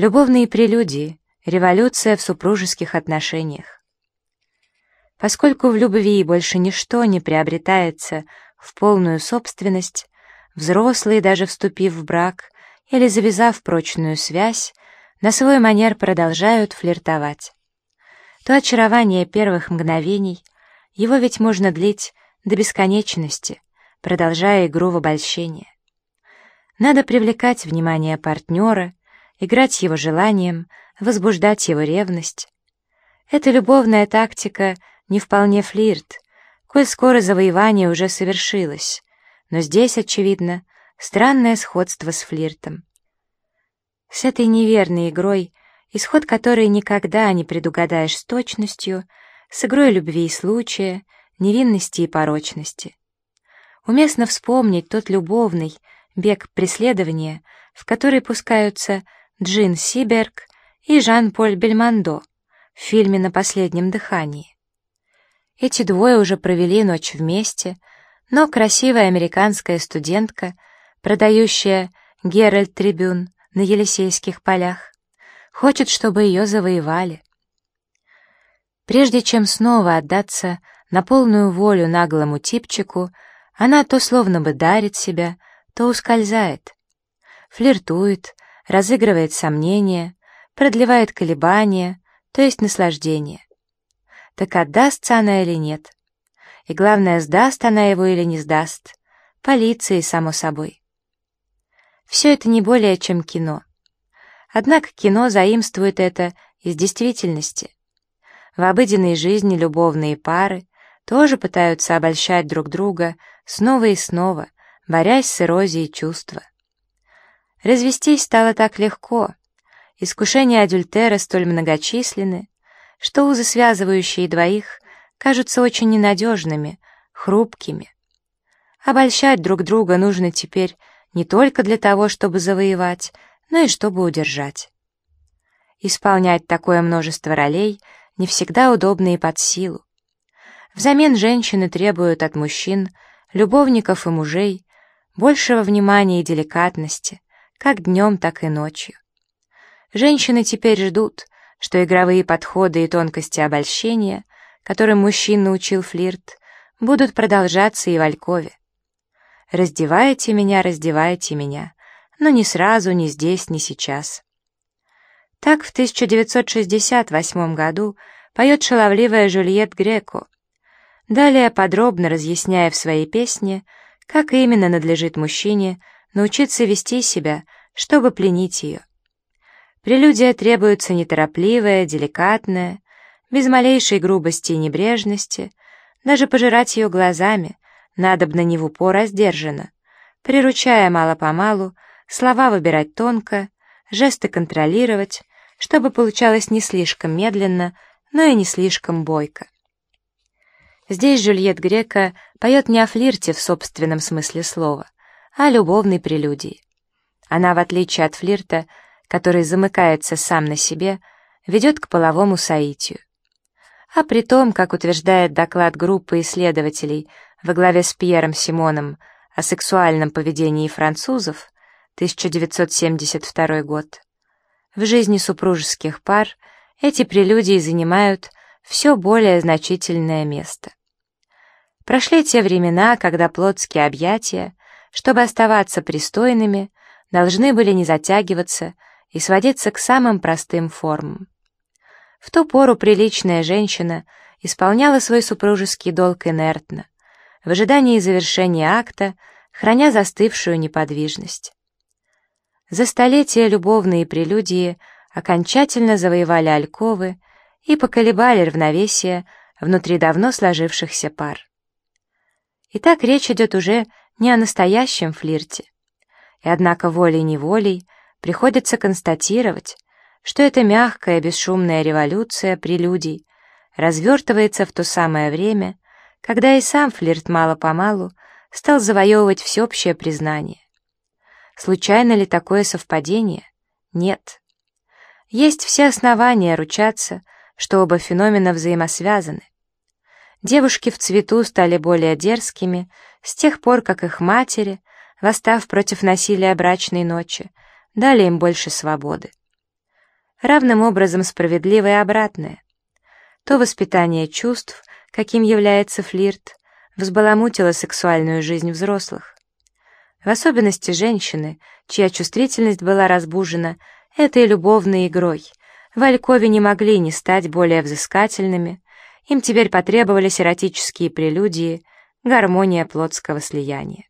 Любовные прелюдии, революция в супружеских отношениях. Поскольку в любви больше ничто не приобретается в полную собственность, взрослые, даже вступив в брак или завязав прочную связь, на свой манер продолжают флиртовать. То очарование первых мгновений, его ведь можно длить до бесконечности, продолжая игру в обольщение. Надо привлекать внимание партнера, играть его желанием, возбуждать его ревность. Эта любовная тактика не вполне флирт, коль скоро завоевание уже совершилось, но здесь, очевидно, странное сходство с флиртом. С этой неверной игрой, исход которой никогда не предугадаешь с точностью, с игрой любви и случая, невинности и порочности. Уместно вспомнить тот любовный бег преследования, в который пускаются Джин Сиберг и Жан-Поль Бельмондо в фильме «На последнем дыхании». Эти двое уже провели ночь вместе, но красивая американская студентка, продающая Геральт Трибюн на Елисейских полях, хочет, чтобы ее завоевали. Прежде чем снова отдаться на полную волю наглому типчику, она то словно бы дарит себя, то ускользает. Флиртует, разыгрывает сомнения, продлевает колебания, то есть наслаждение. Так отдастся она или нет? И главное, сдаст она его или не сдаст? Полиции, само собой. Все это не более чем кино. Однако кино заимствует это из действительности. В обыденной жизни любовные пары тоже пытаются обольщать друг друга снова и снова, борясь с эрозией чувства. Развестись стало так легко. Искушения адюльтера столь многочисленны, что узы, связывающие двоих, кажутся очень ненадежными, хрупкими. Обольщать друг друга нужно теперь не только для того, чтобы завоевать, но и чтобы удержать. Исполнять такое множество ролей не всегда удобно и под силу. Взамен женщины требуют от мужчин, любовников и мужей, большего внимания и деликатности, как днем, так и ночью. Женщины теперь ждут, что игровые подходы и тонкости обольщения, которым мужчин научил флирт, будут продолжаться и в Алькове. «Раздевайте меня, раздевайте меня», но не сразу, ни здесь, ни сейчас. Так в 1968 году поет шаловливая Жюльет Греко, далее подробно разъясняя в своей песне, как именно надлежит мужчине научиться вести себя, чтобы пленить ее. Прелюдия требуется неторопливая, деликатная, без малейшей грубости и небрежности, даже пожирать ее глазами, надобно не в упор, а сдержанно, приручая мало-помалу, слова выбирать тонко, жесты контролировать, чтобы получалось не слишком медленно, но и не слишком бойко. Здесь Жюльет Грека поет не о флирте в собственном смысле слова, а любовной прелюдии. Она, в отличие от флирта, который замыкается сам на себе, ведет к половому соитию. А при том, как утверждает доклад группы исследователей во главе с Пьером Симоном о сексуальном поведении французов, 1972 год, в жизни супружеских пар эти прелюдии занимают все более значительное место. Прошли те времена, когда плотские объятия, чтобы оставаться пристойными, должны были не затягиваться и сводиться к самым простым формам. В ту пору приличная женщина исполняла свой супружеский долг инертно, в ожидании завершения акта, храня застывшую неподвижность. За столетия любовные прелюдии окончательно завоевали альковы и поколебали равновесие внутри давно сложившихся пар. Итак, речь идет уже не о настоящем флирте. И однако волей-неволей приходится констатировать, что эта мягкая, бесшумная революция прелюдий развертывается в то самое время, когда и сам флирт мало-помалу стал завоевывать всеобщее признание. Случайно ли такое совпадение? Нет. Есть все основания ручаться, что оба феномена взаимосвязаны. Девушки в цвету стали более дерзкими с тех пор, как их матери, восстав против насилия брачной ночи, дали им больше свободы. равным образом справедливо и обратное. То воспитание чувств, каким является флирт, взбаламутило сексуальную жизнь взрослых. В особенности женщины, чья чувствительность была разбужена этой любовной игрой, в Алькове не могли не стать более взыскательными, им теперь потребовались эротические прелюдии, гармония плотского слияния.